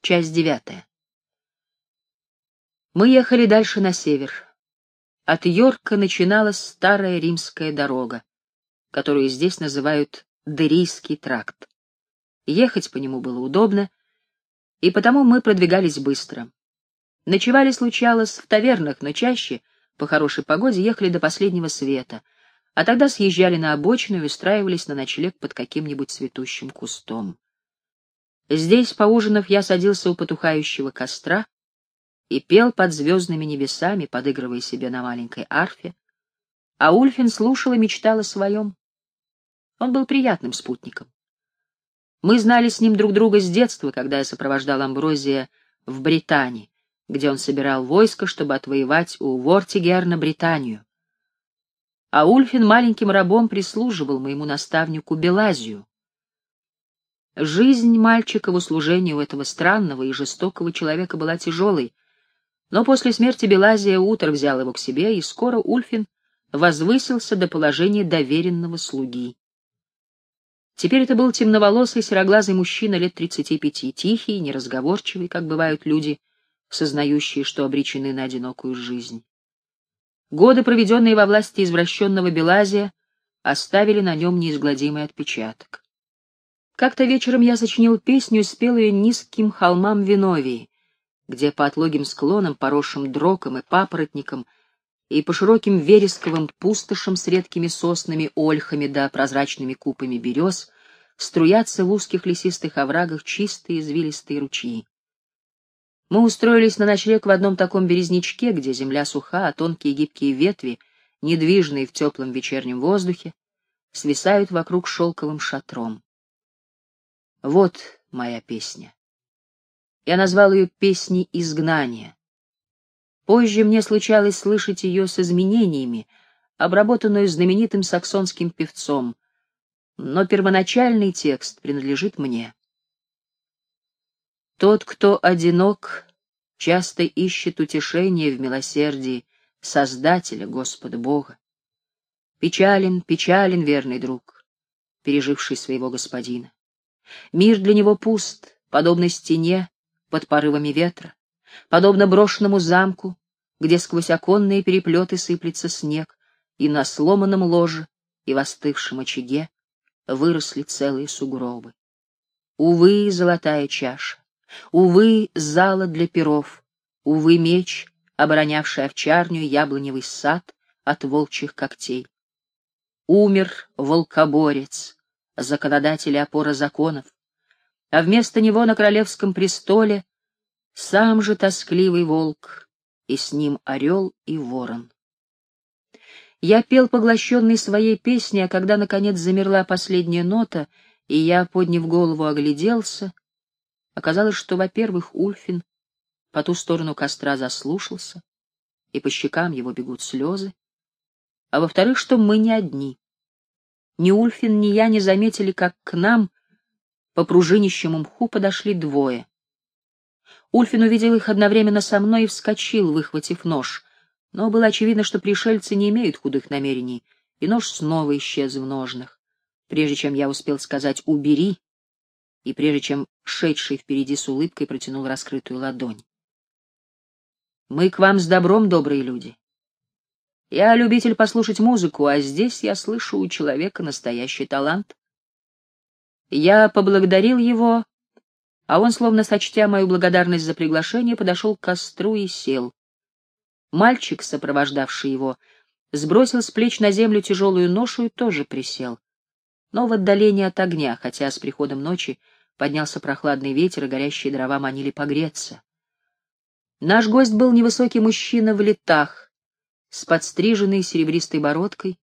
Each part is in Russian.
Часть девятая. Мы ехали дальше на север. От Йорка начиналась старая римская дорога, которую здесь называют Дерийский тракт. Ехать по нему было удобно, и потому мы продвигались быстро. Ночевали, случалось, в тавернах, но чаще, по хорошей погоде, ехали до последнего света, а тогда съезжали на обочину и устраивались на ночлег под каким-нибудь цветущим кустом. Здесь, поужинав, я садился у потухающего костра и пел под звездными небесами, подыгрывая себе на маленькой арфе, а Ульфин слушал и мечтал о своем. Он был приятным спутником. Мы знали с ним друг друга с детства, когда я сопровождал Амброзия в Британии, где он собирал войско, чтобы отвоевать у Вортигерна Британию. А Ульфин маленьким рабом прислуживал моему наставнику Белазию, Жизнь мальчика в услужении у этого странного и жестокого человека была тяжелой, но после смерти Белазия Утр взял его к себе, и скоро Ульфин возвысился до положения доверенного слуги. Теперь это был темноволосый сероглазый мужчина лет тридцати пяти, тихий, неразговорчивый, как бывают люди, сознающие, что обречены на одинокую жизнь. Годы, проведенные во власти извращенного Белазия, оставили на нем неизгладимый отпечаток. Как-то вечером я сочинил песню и спел ее низким холмам Виновии, где по отлогим склонам, поросшим дроком и папоротником, и по широким вересковым пустошам с редкими соснами, ольхами да прозрачными купами берез струятся в узких лесистых оврагах чистые извилистые ручьи. Мы устроились на ночлег в одном таком березничке, где земля суха, а тонкие гибкие ветви, недвижные в теплом вечернем воздухе, свисают вокруг шелковым шатром. Вот моя песня. Я назвал ее «Песней изгнания». Позже мне случалось слышать ее с изменениями, обработанную знаменитым саксонским певцом, но первоначальный текст принадлежит мне. Тот, кто одинок, часто ищет утешение в милосердии Создателя, Господа Бога. Печален, печален верный друг, переживший своего господина. Мир для него пуст, подобно стене под порывами ветра, подобно брошенному замку, где сквозь оконные переплеты сыплется снег, и на сломанном ложе и в остывшем очаге выросли целые сугробы. Увы, золотая чаша, увы, зала для перов, увы, меч, оборонявший овчарню яблоневый сад от волчьих когтей. Умер волкоборец, законодатель и опора законов, а вместо него на королевском престоле сам же тоскливый волк, и с ним орел и ворон. Я пел поглощенный своей песней, а когда, наконец, замерла последняя нота, и я, подняв голову, огляделся, оказалось, что, во-первых, Ульфин по ту сторону костра заслушался, и по щекам его бегут слезы, а во-вторых, что мы не одни. Ни Ульфин, ни я не заметили, как к нам по пружинищему мху подошли двое. Ульфин увидел их одновременно со мной и вскочил, выхватив нож. Но было очевидно, что пришельцы не имеют худых намерений, и нож снова исчез в ножнах. Прежде чем я успел сказать «убери», и прежде чем шедший впереди с улыбкой протянул раскрытую ладонь. «Мы к вам с добром, добрые люди. Я любитель послушать музыку, а здесь я слышу у человека настоящий талант. Я поблагодарил его, а он, словно сочтя мою благодарность за приглашение, подошел к костру и сел. Мальчик, сопровождавший его, сбросил с плеч на землю тяжелую ношу и тоже присел. Но в отдалении от огня, хотя с приходом ночи поднялся прохладный ветер, и горящие дрова манили погреться. Наш гость был невысокий мужчина в летах, с подстриженной серебристой бородкой.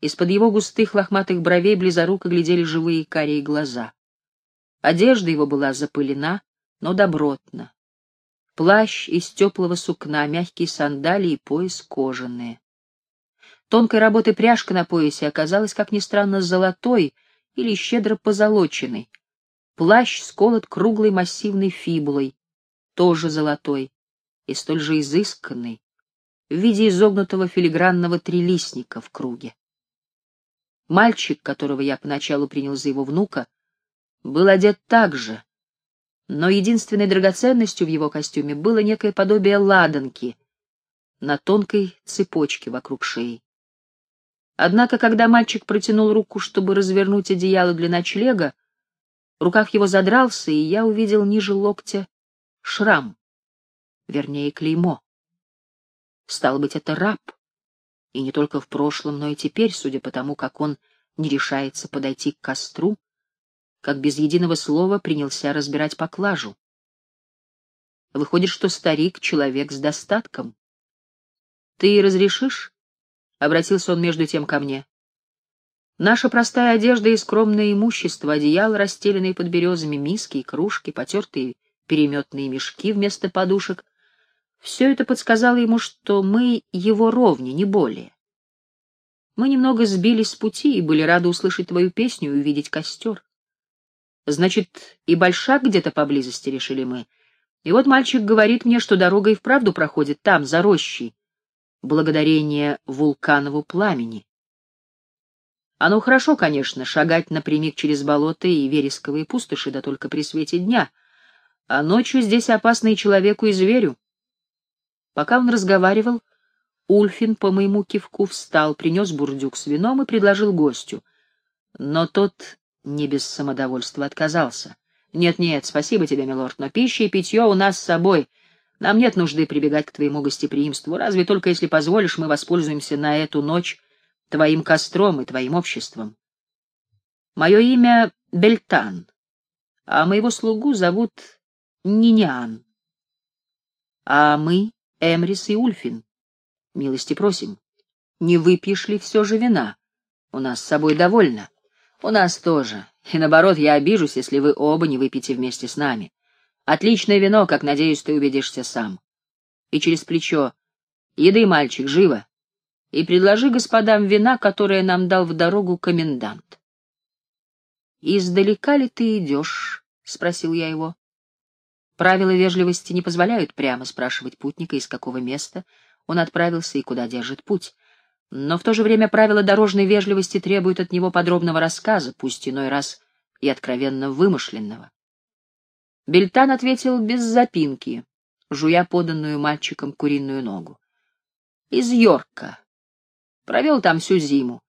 Из-под его густых лохматых бровей близоруко глядели живые карие глаза. Одежда его была запылена, но добротна. Плащ из теплого сукна, мягкие сандалии и пояс кожаные. Тонкой работы пряжка на поясе оказалась, как ни странно, золотой или щедро позолоченной. Плащ сколот круглой массивной фибулой, тоже золотой, и столь же изысканный, в виде изогнутого филигранного трилистника в круге. Мальчик, которого я поначалу принял за его внука, был одет так же, но единственной драгоценностью в его костюме было некое подобие ладанки на тонкой цепочке вокруг шеи. Однако, когда мальчик протянул руку, чтобы развернуть одеяло для ночлега, рукав его задрался, и я увидел ниже локтя шрам, вернее, клеймо. Стало быть, это раб, и не только в прошлом, но и теперь, судя по тому, как он не решается подойти к костру, как без единого слова принялся разбирать поклажу. Выходит, что старик — человек с достатком. — Ты разрешишь? — обратился он между тем ко мне. Наша простая одежда и скромное имущество, одеяло, расстеленные под березами, миски и кружки, потертые переметные мешки вместо подушек — все это подсказало ему, что мы его ровни, не более. Мы немного сбились с пути и были рады услышать твою песню и увидеть костер. Значит, и большак где-то поблизости, решили мы. И вот мальчик говорит мне, что дорога и вправду проходит там, за рощей, благодарение вулканову пламени. Оно хорошо, конечно, шагать напрямик через болота и вересковые пустоши, да только при свете дня, а ночью здесь опасно и человеку, и зверю. Пока он разговаривал, Ульфин по моему кивку встал, принес бурдюк с вином и предложил гостю. Но тот не без самодовольства отказался. «Нет-нет, спасибо тебе, милорд, но пища и питье у нас с собой. Нам нет нужды прибегать к твоему гостеприимству, разве только если позволишь, мы воспользуемся на эту ночь твоим костром и твоим обществом. Мое имя Бельтан, а моего слугу зовут Ниниан. А мы — Эмрис и Ульфин. Милости просим. Не выпьешь ли все же вина? У нас с собой довольно. У нас тоже. И наоборот, я обижусь, если вы оба не выпьете вместе с нами. Отличное вино, как, надеюсь, ты убедишься сам. И через плечо. Еды, мальчик, живо. И предложи господам вина, которое нам дал в дорогу комендант. «Издалека ли ты идешь?» — спросил я его. Правила вежливости не позволяют прямо спрашивать путника, из какого места он отправился и куда держит путь. Но в то же время правила дорожной вежливости требуют от него подробного рассказа, пусть иной раз и откровенно вымышленного. Бельтан ответил без запинки, жуя поданную мальчиком куриную ногу. Из Йорка. Провел там всю зиму.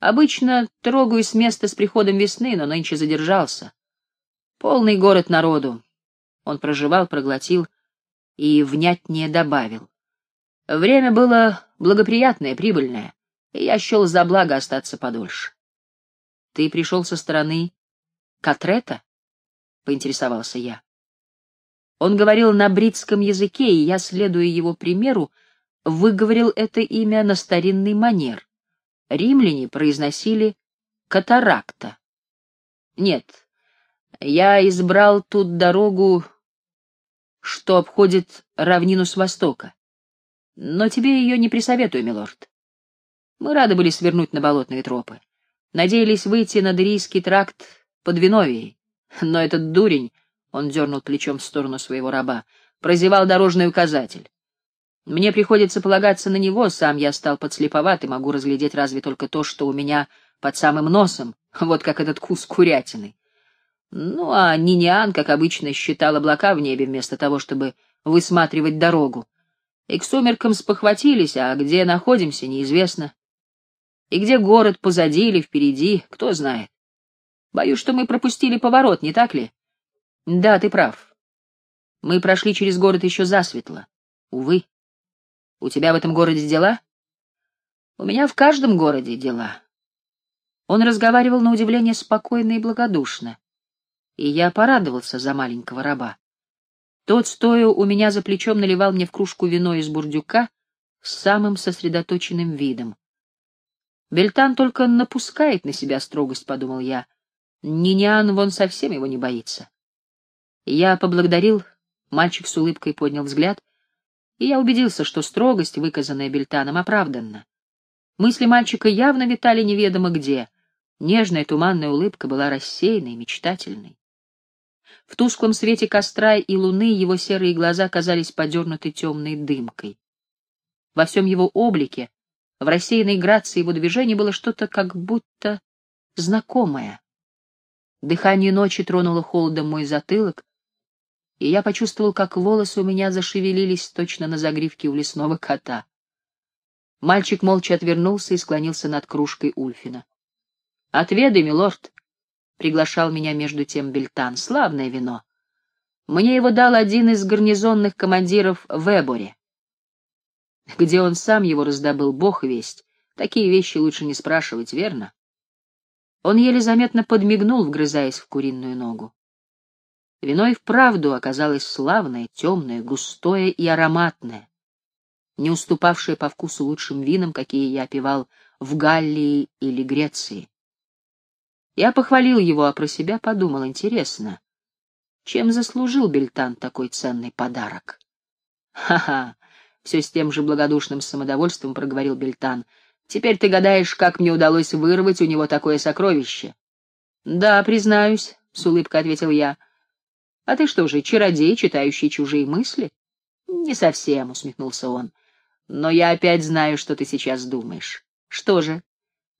Обычно трогаю с места с приходом весны, но нынче задержался. Полный город народу. Он проживал, проглотил и внятнее добавил. Время было благоприятное, прибыльное, и я счел за благо остаться подольше. — Ты пришел со стороны Катрета? — поинтересовался я. Он говорил на бритском языке, и я, следуя его примеру, выговорил это имя на старинный манер. Римляне произносили «катаракта». Нет, я избрал тут дорогу, что обходит равнину с востока. Но тебе ее не присоветую, милорд. Мы рады были свернуть на болотные тропы. Надеялись выйти на Дерийский тракт под Виновией. Но этот дурень, — он дернул плечом в сторону своего раба, — прозевал дорожный указатель. Мне приходится полагаться на него, сам я стал подслеповат и могу разглядеть разве только то, что у меня под самым носом, вот как этот кус курятины. Ну, а Ниниан, как обычно, считал облака в небе вместо того, чтобы высматривать дорогу и к сумеркам спохватились, а где находимся, неизвестно. И где город позади или впереди, кто знает. Боюсь, что мы пропустили поворот, не так ли? Да, ты прав. Мы прошли через город еще засветло. Увы. У тебя в этом городе дела? У меня в каждом городе дела. Он разговаривал на удивление спокойно и благодушно, и я порадовался за маленького раба. Тот, стоя у меня за плечом, наливал мне в кружку вино из бурдюка с самым сосредоточенным видом. Бельтан только напускает на себя строгость, — подумал я. Ниниан вон совсем его не боится. Я поблагодарил, мальчик с улыбкой поднял взгляд, и я убедился, что строгость, выказанная Бельтаном, оправданна. Мысли мальчика явно витали неведомо где. Нежная туманная улыбка была рассеянной, мечтательной. В тусклом свете костра и луны его серые глаза казались подернуты темной дымкой. Во всем его облике, в рассеянной грации его движений было что-то как будто знакомое. Дыхание ночи тронуло холодом мой затылок, и я почувствовал, как волосы у меня зашевелились точно на загривке у лесного кота. Мальчик молча отвернулся и склонился над кружкой Ульфина. — Отведай, милорд, — приглашал меня между тем Бельтан, — славное вино. Мне его дал один из гарнизонных командиров в Эборе. Где он сам его раздобыл, бог весть. Такие вещи лучше не спрашивать, верно? Он еле заметно подмигнул, вгрызаясь в куриную ногу. Вино и вправду оказалось славное, темное, густое и ароматное, не уступавшее по вкусу лучшим винам, какие я пивал в Галлии или Греции. Я похвалил его, а про себя подумал, интересно, чем заслужил Бельтан такой ценный подарок? Ха-ха, все с тем же благодушным самодовольством проговорил Бельтан. Теперь ты гадаешь, как мне удалось вырвать у него такое сокровище? Да, признаюсь, с улыбкой ответил я. — а ты что же, чародей, читающий чужие мысли? Не совсем, усмехнулся он. Но я опять знаю, что ты сейчас думаешь. Что же?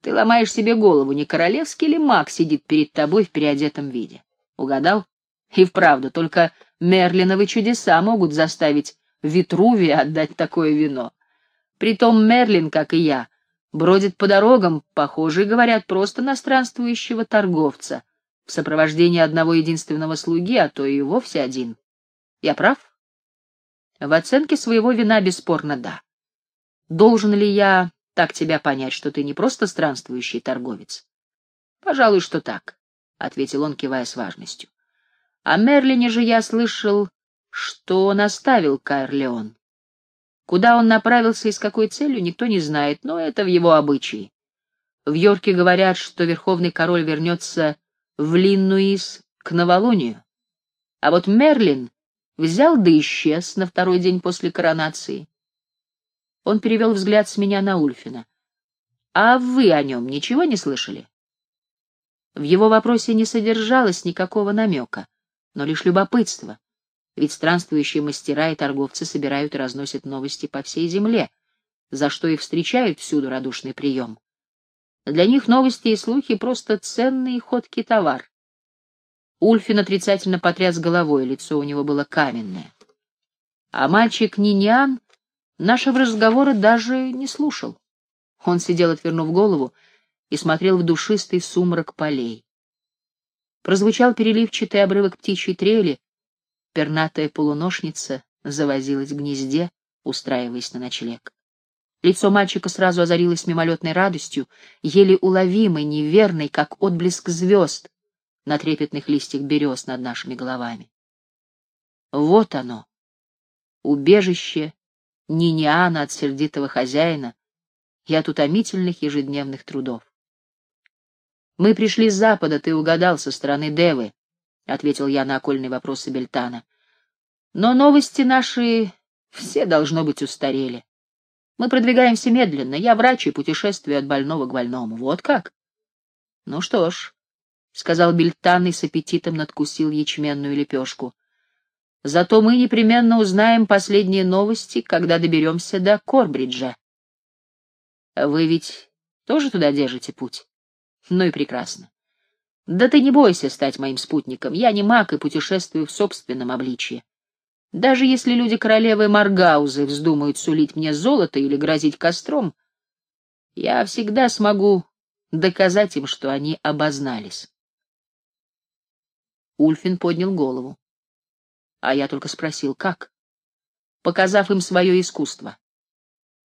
Ты ломаешь себе голову, не королевский ли маг сидит перед тобой в переодетом виде? Угадал? И вправду, только Мерлиновы чудеса могут заставить Витрувия отдать такое вино. Притом Мерлин, как и я, бродит по дорогам, похожие, говорят, просто на странствующего торговца — в сопровождении одного единственного слуги, а то и вовсе один. Я прав? В оценке своего вина бесспорно да. Должен ли я так тебя понять, что ты не просто странствующий торговец? Пожалуй, что так, — ответил он, кивая с важностью. О Мерлине же я слышал, что он оставил Кайр-Леон. Куда он направился и с какой целью, никто не знает, но это в его обычае. В Йорке говорят, что верховный король вернется в Линнуис к новолунию. А вот Мерлин взял да исчез на второй день после коронации. Он перевел взгляд с меня на Ульфина. «А вы о нем ничего не слышали?» В его вопросе не содержалось никакого намека, но лишь любопытство, ведь странствующие мастера и торговцы собирают и разносят новости по всей земле, за что их встречают всюду радушный прием. Для них новости и слухи — просто ценный и ходкий товар. Ульфин отрицательно потряс головой, лицо у него было каменное. А мальчик Ниниан нашего разговора даже не слушал. Он сидел, отвернув голову, и смотрел в душистый сумрак полей. Прозвучал переливчатый обрывок птичьей трели, пернатая полуношница завозилась в гнезде, устраиваясь на ночлег. Лицо мальчика сразу озарилось мимолетной радостью, еле уловимой, неверной, как отблеск звезд на трепетных листьях берез над нашими головами. Вот оно, убежище Ниниана от сердитого хозяина и от утомительных ежедневных трудов. «Мы пришли с запада, ты угадал, со стороны Девы», — ответил я на окольный вопрос Бельтана. «Но новости наши все, должно быть, устарели. Мы продвигаемся медленно. Я врач и путешествую от больного к больному. Вот как? Ну что ж, — сказал Бельтан и с аппетитом надкусил ячменную лепешку. Зато мы непременно узнаем последние новости, когда доберемся до Корбриджа. Вы ведь тоже туда держите путь? Ну и прекрасно. Да ты не бойся стать моим спутником. Я не маг и путешествую в собственном обличье. Даже если люди королевы Маргаузы вздумают сулить мне золото или грозить костром, я всегда смогу доказать им, что они обознались. Ульфин поднял голову. А я только спросил, как? Показав им свое искусство.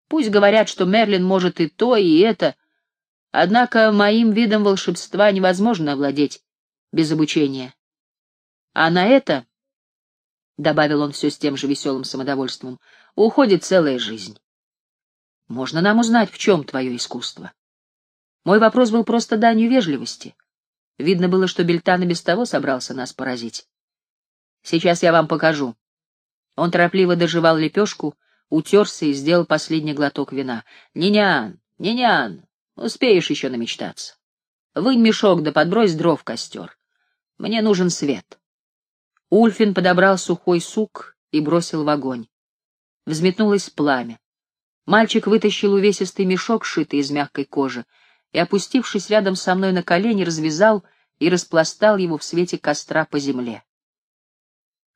Пусть говорят, что Мерлин может и то, и это, однако моим видом волшебства невозможно овладеть без обучения. А на это — добавил он все с тем же веселым самодовольством, — уходит целая жизнь. Можно нам узнать, в чем твое искусство? Мой вопрос был просто данью вежливости. Видно было, что Бельтан и без того собрался нас поразить. Сейчас я вам покажу. Он торопливо доживал лепешку, утерся и сделал последний глоток вина. «Нинян, Нинян, успеешь еще намечтаться. Вынь мешок да подбрось дров в костер. Мне нужен свет». Ульфин подобрал сухой сук и бросил в огонь. Взметнулось пламя. Мальчик вытащил увесистый мешок, сшитый из мягкой кожи, и, опустившись рядом со мной на колени, развязал и распластал его в свете костра по земле.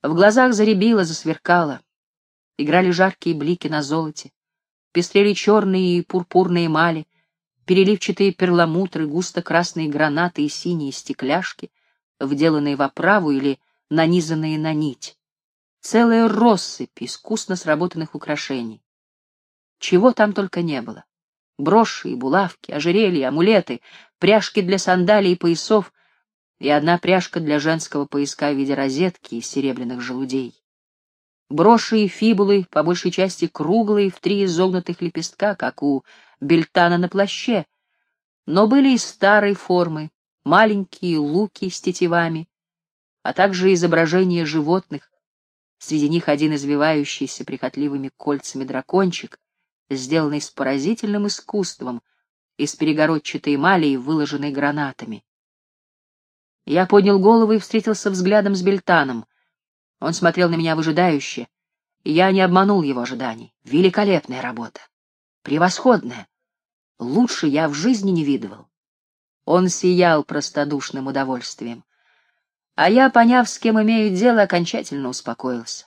В глазах заребило, засверкало. Играли жаркие блики на золоте. Пестрели черные и пурпурные мали, переливчатые перламутры, густо-красные гранаты и синие стекляшки, вделанные в оправу или нанизанные на нить. Целая россыпь искусно сработанных украшений. Чего там только не было. Броши и булавки, ожерелья, амулеты, пряжки для сандалий и поясов и одна пряжка для женского пояска в виде розетки из серебряных желудей. Броши и фибулы, по большей части круглые, в три изогнутых лепестка, как у бельтана на плаще, но были и старой формы, маленькие луки с тетивами, а также изображения животных, среди них один извивающийся прихотливыми кольцами дракончик, сделанный с поразительным искусством, из перегородчатой эмали выложенной гранатами. Я поднял голову и встретился взглядом с Бельтаном. Он смотрел на меня выжидающе, и я не обманул его ожиданий. Великолепная работа. Превосходная. Лучше я в жизни не видывал. Он сиял простодушным удовольствием. А я, поняв, с кем имею дело, окончательно успокоился.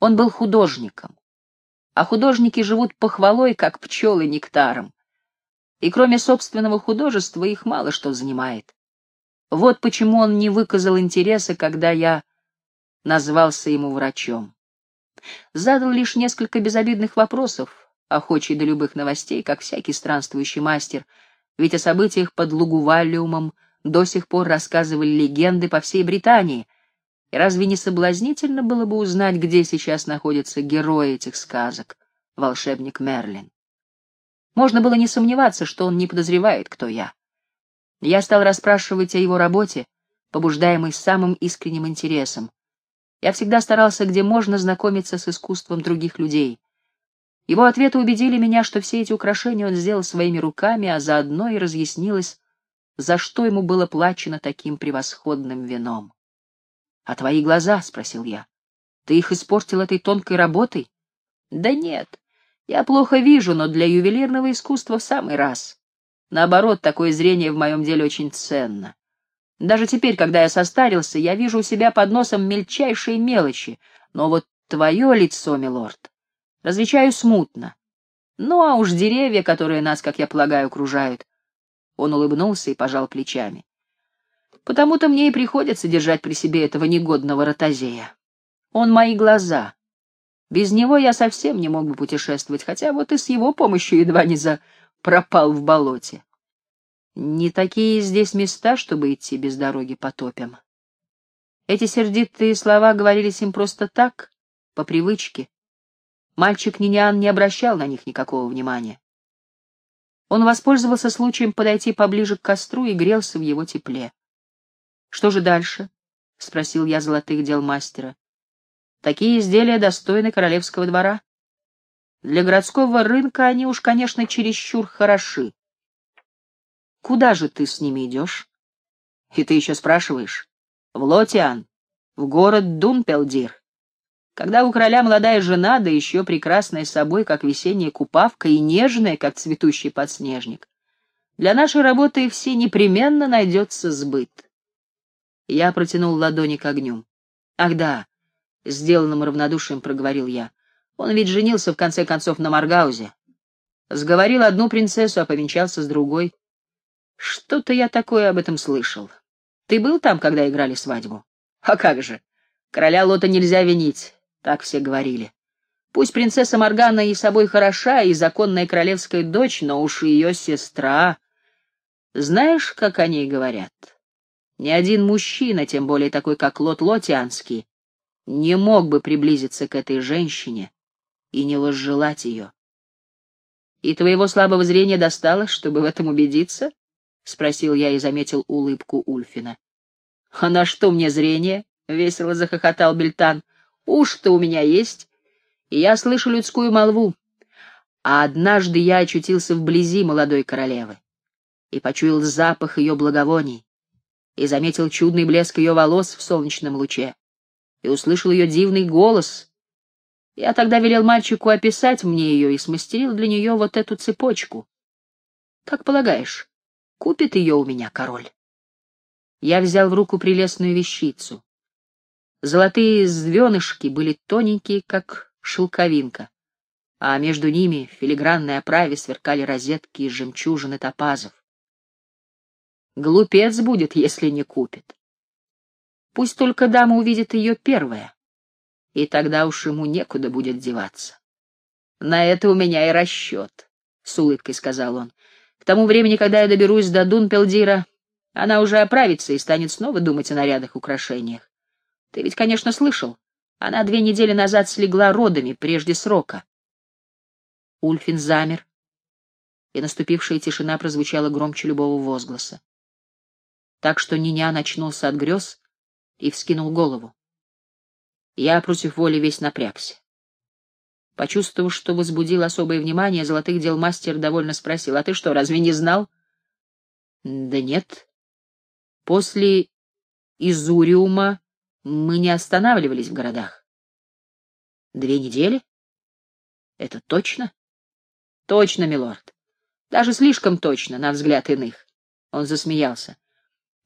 Он был художником, а художники живут похвалой, как пчелы нектаром. И кроме собственного художества их мало что занимает. Вот почему он не выказал интереса, когда я назвался ему врачом. Задал лишь несколько безобидных вопросов, охочий до любых новостей, как всякий странствующий мастер, ведь о событиях под Лугувалиумом до сих пор рассказывали легенды по всей Британии, и разве не соблазнительно было бы узнать, где сейчас находится герой этих сказок, волшебник Мерлин? Можно было не сомневаться, что он не подозревает, кто я. Я стал расспрашивать о его работе, побуждаемый самым искренним интересом. Я всегда старался, где можно, знакомиться с искусством других людей. Его ответы убедили меня, что все эти украшения он сделал своими руками, а заодно и разъяснилось, за что ему было плачено таким превосходным вином. — А твои глаза? — спросил я. — Ты их испортил этой тонкой работой? — Да нет, я плохо вижу, но для ювелирного искусства в самый раз. Наоборот, такое зрение в моем деле очень ценно. Даже теперь, когда я состарился, я вижу у себя под носом мельчайшие мелочи, но вот твое лицо, милорд, различаю смутно. Ну, а уж деревья, которые нас, как я полагаю, окружают. Он улыбнулся и пожал плечами. Потому-то мне и приходится держать при себе этого негодного ротозея. Он мои глаза. Без него я совсем не мог бы путешествовать, хотя вот и с его помощью едва не за пропал в болоте. Не такие здесь места, чтобы идти без дороги по топям. Эти сердитые слова говорились им просто так, по привычке. Мальчик Ниниан не обращал на них никакого внимания. Он воспользовался случаем подойти поближе к костру и грелся в его тепле. — Что же дальше? — спросил я золотых дел мастера. — Такие изделия достойны королевского двора. Для городского рынка они уж, конечно, чересчур хороши. Куда же ты с ними идешь? И ты еще спрашиваешь? В Лотиан, в город Дунпелдир. Когда у короля молодая жена, да еще прекрасная собой, как весенняя купавка, и нежная, как цветущий подснежник, для нашей работы все непременно найдется сбыт. Я протянул ладони к огню. Ах да, сделанным равнодушием проговорил я. Он ведь женился, в конце концов, на Маргаузе. Сговорил одну принцессу, а повенчался с другой. Что-то я такое об этом слышал. Ты был там, когда играли свадьбу? А как же? Короля Лота нельзя винить, так все говорили. Пусть принцесса Моргана и собой хороша, и законная королевская дочь, но уж ее сестра... Знаешь, как о ней говорят? Ни один мужчина, тем более такой, как Лот Лотианский, не мог бы приблизиться к этой женщине, и не возжелать ее. «И твоего слабого зрения достало, чтобы в этом убедиться?» — спросил я и заметил улыбку Ульфина. «А на что мне зрение?» — весело захохотал Бельтан. «Уж-то у меня есть, и я слышу людскую молву. А однажды я очутился вблизи молодой королевы и почуял запах ее благовоний, и заметил чудный блеск ее волос в солнечном луче, и услышал ее дивный голос, я тогда велел мальчику описать мне ее и смастерил для нее вот эту цепочку. Как полагаешь, купит ее у меня король? Я взял в руку прелестную вещицу. Золотые звенышки были тоненькие, как шелковинка, а между ними в филигранной оправе сверкали розетки из жемчужин и топазов. Глупец будет, если не купит. Пусть только дама увидит ее первая, и тогда уж ему некуда будет деваться. На это у меня и расчет, — с улыбкой сказал он. К тому времени, когда я доберусь до Дунпелдира, она уже оправится и станет снова думать о нарядах украшениях. Ты ведь, конечно, слышал, она две недели назад слегла родами, прежде срока. Ульфин замер, и наступившая тишина прозвучала громче любого возгласа. Так что Ниня очнулся от грез и вскинул голову. Я против воли весь напрягся. Почувствовав, что возбудил особое внимание, золотых дел мастер довольно спросил, «А ты что, разве не знал?» «Да нет. После Изуриума мы не останавливались в городах». «Две недели? Это точно?» «Точно, милорд. Даже слишком точно, на взгляд иных». Он засмеялся.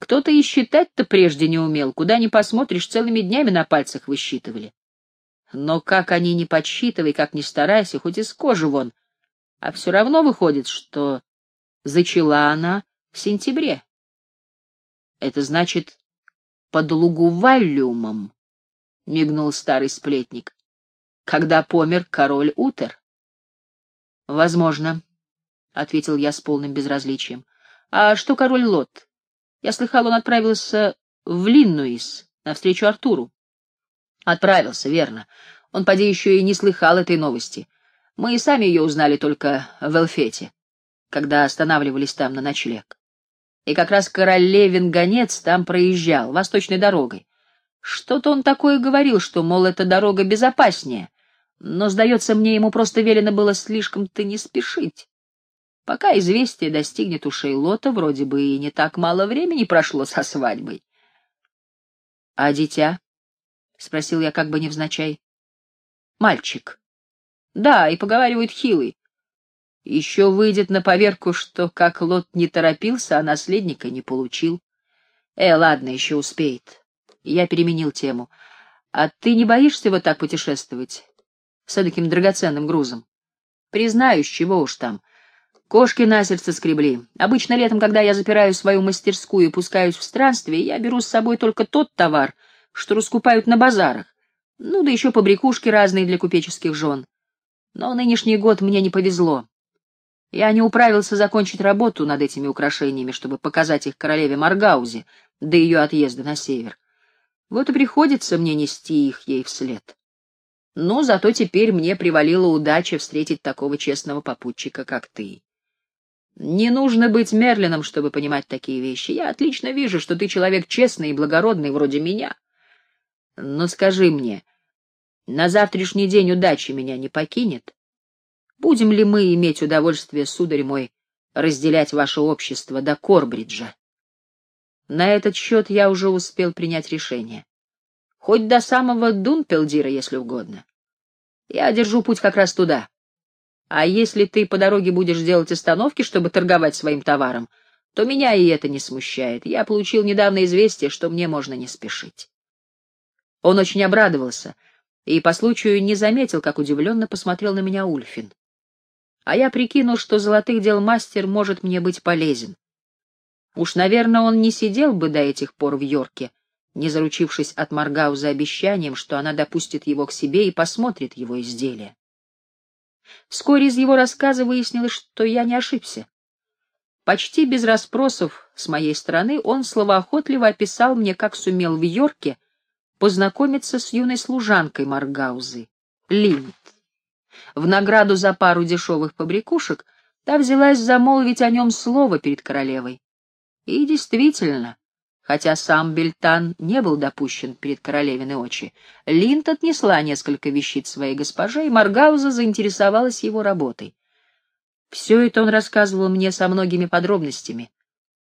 «Кто-то и считать-то прежде не умел, куда ни посмотришь, целыми днями на пальцах высчитывали». Но как они не подсчитывай, как ни старайся, хоть из кожи вон, а все равно выходит, что зачала она в сентябре. Это значит, под Лугуваллиумом, — мигнул старый сплетник, — когда помер король Утер. — Возможно, — ответил я с полным безразличием. — А что король Лот? Я слыхал, он отправился в Линнуис навстречу Артуру. Отправился, верно. Он, поди, еще и не слыхал этой новости. Мы и сами ее узнали только в Элфете, когда останавливались там на ночлег. И как раз королевин гонец там проезжал, восточной дорогой. Что-то он такое говорил, что, мол, эта дорога безопаснее, но, сдается мне, ему просто велено было слишком-то не спешить. Пока известие достигнет ушей Лота, вроде бы и не так мало времени прошло со свадьбой. — А дитя? — спросил я как бы невзначай. — Мальчик. — Да, и поговаривают хилый. Еще выйдет на поверку, что как Лот не торопился, а наследника не получил. Э, ладно, еще успеет. Я переменил тему. А ты не боишься вот так путешествовать? С таким драгоценным грузом? Признаюсь, чего уж там. Кошки на сердце скребли. Обычно летом, когда я запираю свою мастерскую и пускаюсь в странствие, я беру с собой только тот товар — что раскупают на базарах, ну да еще побрякушки разные для купеческих жен. Но нынешний год мне не повезло. Я не управился закончить работу над этими украшениями, чтобы показать их королеве Маргаузе до ее отъезда на север. Вот и приходится мне нести их ей вслед. Но зато теперь мне привалила удача встретить такого честного попутчика, как ты. Не нужно быть Мерлином, чтобы понимать такие вещи. Я отлично вижу, что ты человек честный и благородный, вроде меня. Но скажи мне, на завтрашний день удачи меня не покинет? Будем ли мы иметь удовольствие, сударь мой, разделять ваше общество до Корбриджа? На этот счет я уже успел принять решение. Хоть до самого Дунпелдира, если угодно. Я держу путь как раз туда. А если ты по дороге будешь делать остановки, чтобы торговать своим товаром, то меня и это не смущает. Я получил недавно известие, что мне можно не спешить. Он очень обрадовался и по случаю не заметил, как удивленно посмотрел на меня Ульфин. А я прикинул, что золотых дел мастер может мне быть полезен. Уж, наверное, он не сидел бы до этих пор в Йорке, не заручившись от Маргауза обещанием, что она допустит его к себе и посмотрит его изделие. Вскоре из его рассказа выяснилось, что я не ошибся. Почти без расспросов с моей стороны он словоохотливо описал мне, как сумел в Йорке познакомиться с юной служанкой Маргаузы, Линд. В награду за пару дешевых побрякушек та взялась замолвить о нем слово перед королевой. И действительно, хотя сам Бельтан не был допущен перед королевины очи, Линд отнесла несколько вещиц своей госпоже, и Маргауза заинтересовалась его работой. Все это он рассказывал мне со многими подробностями.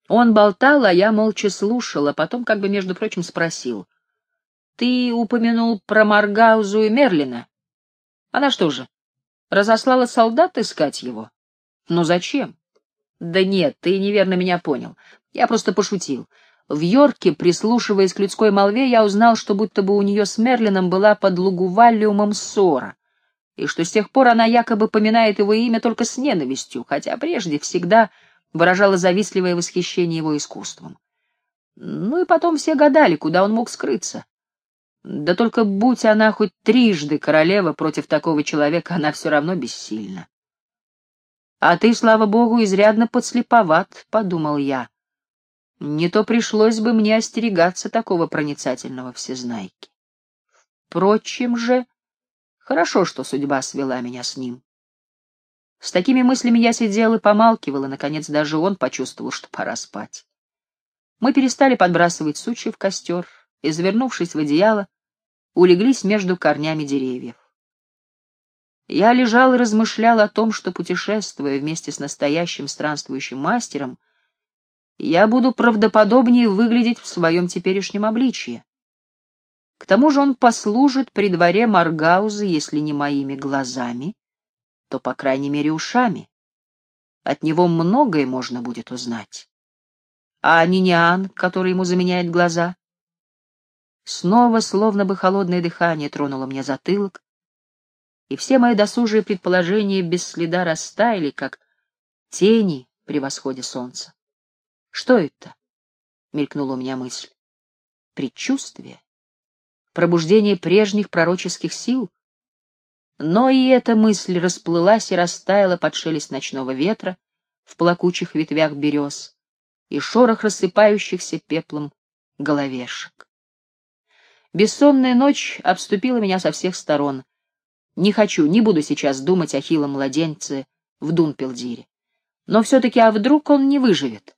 Он болтал, а я молча слушал, а потом, как бы, между прочим, спросил — ты упомянул про Маргаузу и Мерлина. Она что же, разослала солдат искать его? Ну зачем? Да нет, ты неверно меня понял. Я просто пошутил. В Йорке, прислушиваясь к людской молве, я узнал, что будто бы у нее с Мерлином была под Лугувалиумом ссора, и что с тех пор она якобы поминает его имя только с ненавистью, хотя прежде всегда выражала завистливое восхищение его искусством. Ну и потом все гадали, куда он мог скрыться. Да только будь она хоть трижды королева, против такого человека она все равно бессильна. «А ты, слава богу, изрядно подслеповат», — подумал я. «Не то пришлось бы мне остерегаться такого проницательного всезнайки. Впрочем же, хорошо, что судьба свела меня с ним. С такими мыслями я сидел и помалкивал, и, наконец, даже он почувствовал, что пора спать. Мы перестали подбрасывать сучья в костер и, завернувшись в одеяло, улеглись между корнями деревьев. Я лежал и размышлял о том, что, путешествуя вместе с настоящим странствующим мастером, я буду правдоподобнее выглядеть в своем теперешнем обличье. К тому же он послужит при дворе Маргауза, если не моими глазами, то, по крайней мере, ушами. От него многое можно будет узнать. А Ниниан, который ему заменяет глаза? Снова, словно бы холодное дыхание, тронуло мне затылок, и все мои досужие предположения без следа растаяли, как тени при восходе солнца. Что это? — мелькнула у меня мысль. Предчувствие? Пробуждение прежних пророческих сил? Но и эта мысль расплылась и растаяла под шелест ночного ветра в плакучих ветвях берез и шорох рассыпающихся пеплом головешек. Бессонная ночь обступила меня со всех сторон. Не хочу, не буду сейчас думать о хилом младенце в Дунпелдире. Но все-таки, а вдруг он не выживет?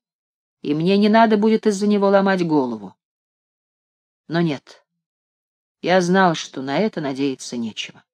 И мне не надо будет из-за него ломать голову. Но нет, я знал, что на это надеяться нечего.